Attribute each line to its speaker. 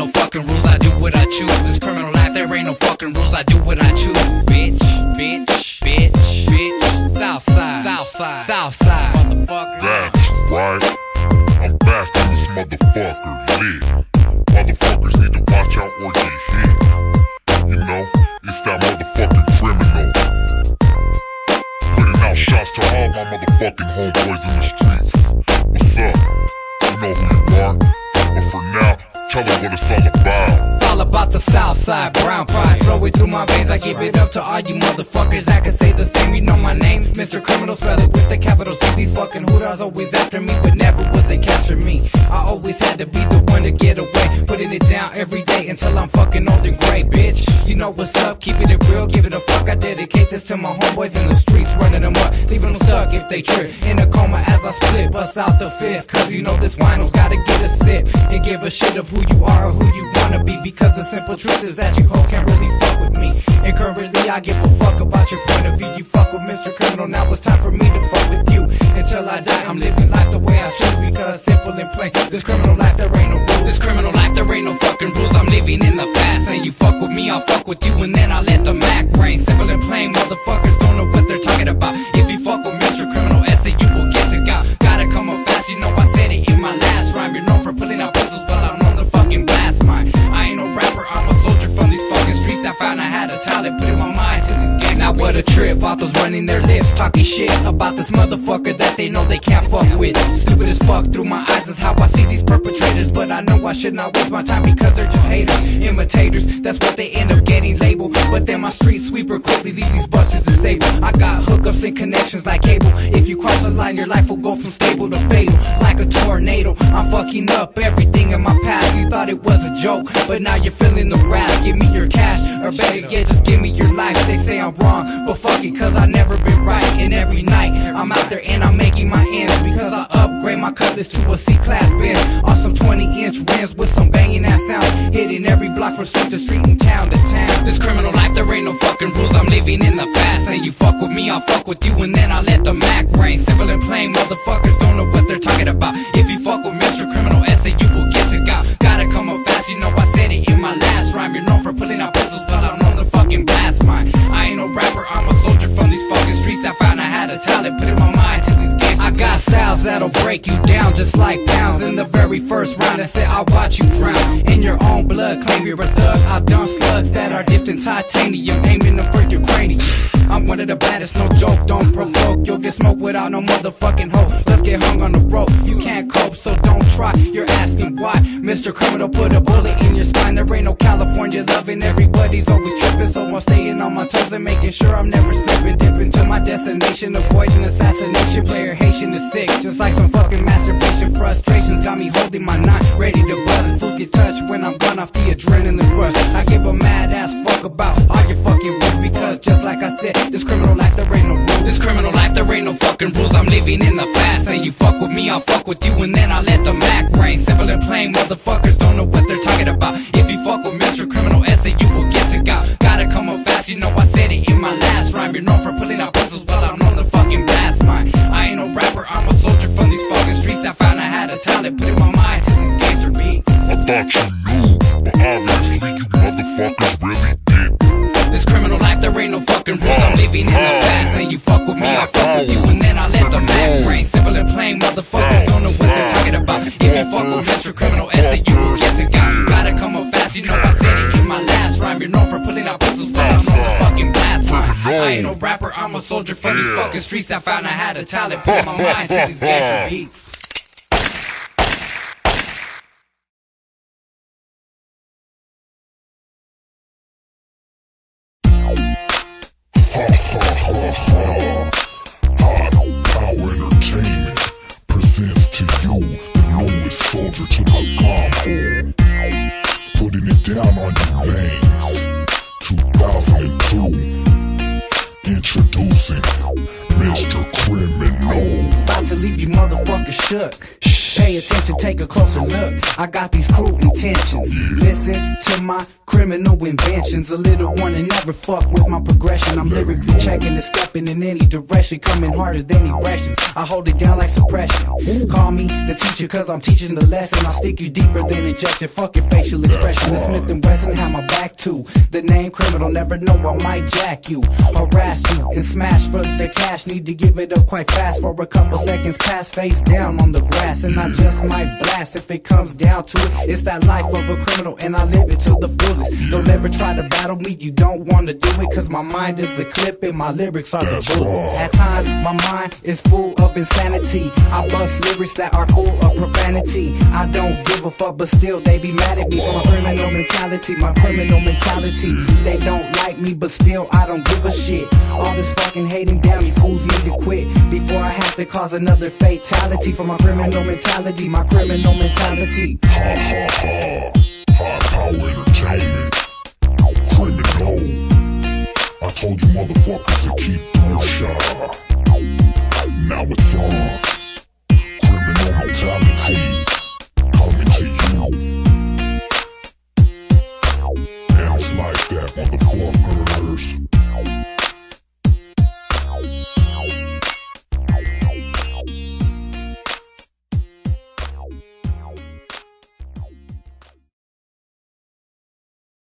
Speaker 1: I do what I choose. This criminal life, there ain't no fucking rules. I do what I choose. Bitch, bitch, bitch, bitch. Southside, Southside, Southside, motherfucker.
Speaker 2: That's right. I'm back in this motherfucker lit. Motherfuckers need to watch out or get hit. You know, it's that motherfucking criminal. Putting out shots to all my motherfucking homeboys in the streets. What's up? You know who you are. But for now, tell them what it's all about.
Speaker 1: all about the south side. Brown pride Throw it through my veins. I give it up to all you motherfuckers that can say the same. You know my name's Mr. Criminal, spell it with the capital C. These fucking hooters always after me, but never would they capture me. I always had to be the one to get away. Putting it down every day until I'm fucking old and gray, bitch. You know what's up, keeping it real, give it a fuck. I dedicate this to my homeboys in the streets, if they trip. In a coma as I split, bust out the fifth. Cause you know this wino's gotta get a sip and give a shit of who you are or who you wanna be. Because the simple truth is that you hoes can't really fuck with me. And currently I give a fuck about your point of view. You fuck with Mr. Criminal, now it's time for me to fuck with you. Until I die, I'm living life the way I choose because simple and plain. This criminal life, there ain't no rules. This criminal life, there ain't no fucking rules. I'm living in the past. And You fuck with me, I'll fuck with you, and then I let the Mac rain. Simple and plain, motherfuckers autos running their lips, talking shit about this motherfucker that they know they can't fuck with. Stupid as fuck through my eyes is how I see these perpetrators, but I know I should not waste my time because they're just haters, imitators. That's what they end up getting labeled. But then my street sweeper quickly leaves these busters disabled. I got hookups and connections like cable. If you cross the line, your life will go from stable to fatal, like a tornado. I'm fucking up everything in my past. It was a joke, but now you're feeling the wrath. Give me your cash, or better yet, just give me your life. They say I'm wrong, but fuck it, cause I never been right. And every night, I'm out there and I'm making my ends because I upgrade my cutlass to a C-class Benz. Awesome 20 inch rims with some banging ass sounds. Hitting every block from street to street and town to town. This criminal life, there ain't no fucking rules. I'm living in the fast lane. You fuck with me, I'll fuck with you, and then I let the Mac rain. Simple and plain, motherfuckers don't know what they're talking about. That'll break you down just like pounds. In the very first round, I said I'll watch you drown in your own blood. Claim you're a thug. I've done slugs that are dipped in titanium, aiming them for your cranium. I'm one of the baddest, no joke, don't provoke. You'll get smoked without no motherfucking hope. Let's get hung on the rope. You can't cope, so don't try. You're asking why. Mr. Criminal put a bullet in your spine. There ain't no California loving. Everybody's always tripping, so I'm staying on my toes and making sure I'm never slipping. Dipping to my destination, avoiding assassination. Player Haitian holding my knife, ready to. Fools get touched when I'm gone off the adrenaline rush. I give a mad ass fuck about all your fucking rules because just like I said, this criminal life there ain't no rules. This criminal life there ain't no fucking rules. I'm living in the past, lane. You fuck with me, I'll fuck with you, and then I let the Mac rain. Simple and plain, motherfuckers don't know what they're talking about. If you fuck with Mr. Criminal S, then you will get to God. Gotta come up fast, you know I said it in my last rhyme. You're known for pulling I'm living in the fast lane. You fuck with me, I fuck with you, and then I let the Mac rain. Simple and plain, motherfuckers don't know what they're talking about. If you fuck with Mr. Criminal S, you will get to God. Gotta come up fast, you know I said it in my last rhyme. You're known for pulling out pistols, but I'm on the fucking blast mine. I ain't no rapper, I'm a soldier from these fucking streets. I found I had a talent, put my mind to these gangster beats.
Speaker 2: Putting it down on you lanes. 2002. Introducing Mr. Criminal.
Speaker 1: About to leave you motherfuckers shook. Pay attention, take a closer look. I got these cruel intentions. Listen to my criminal inventions. A little one and never fuck with my progression. I'm lyrically checking and stepping in any direction, coming harder than erections. I hold it down like suppression. Call me the teacher, cause I'm teaching the lesson. I'll stick you deeper than injection. Fuck your facial expression. The Smith and Wesson have my back too. The name criminal, never know I might jack you, harass you, and smash for the cash. Need to give it up quite fast for a couple seconds. Pass face down on the grass, and I just might blast if it comes down to it. It's that life of a criminal, and I live it to the fullest. Don't ever try to battle me, you don't wanna do it, cause my mind is a clip and my lyrics are the bullet. At times, my mind is full of insanity. I bust lyrics that are full of profanity. I don't give a fuck, but still they be mad at me for my criminal mentality. My criminal mentality. They don't like me, but still I don't give a shit. All this fucking hating down me fools me to quit before I have to cause another fatality for my criminal mentality. My criminal mentality.
Speaker 2: Ha ha ha. Hi Power Entertainment. Criminal. I told you motherfuckers to keep through shot. Now it's on.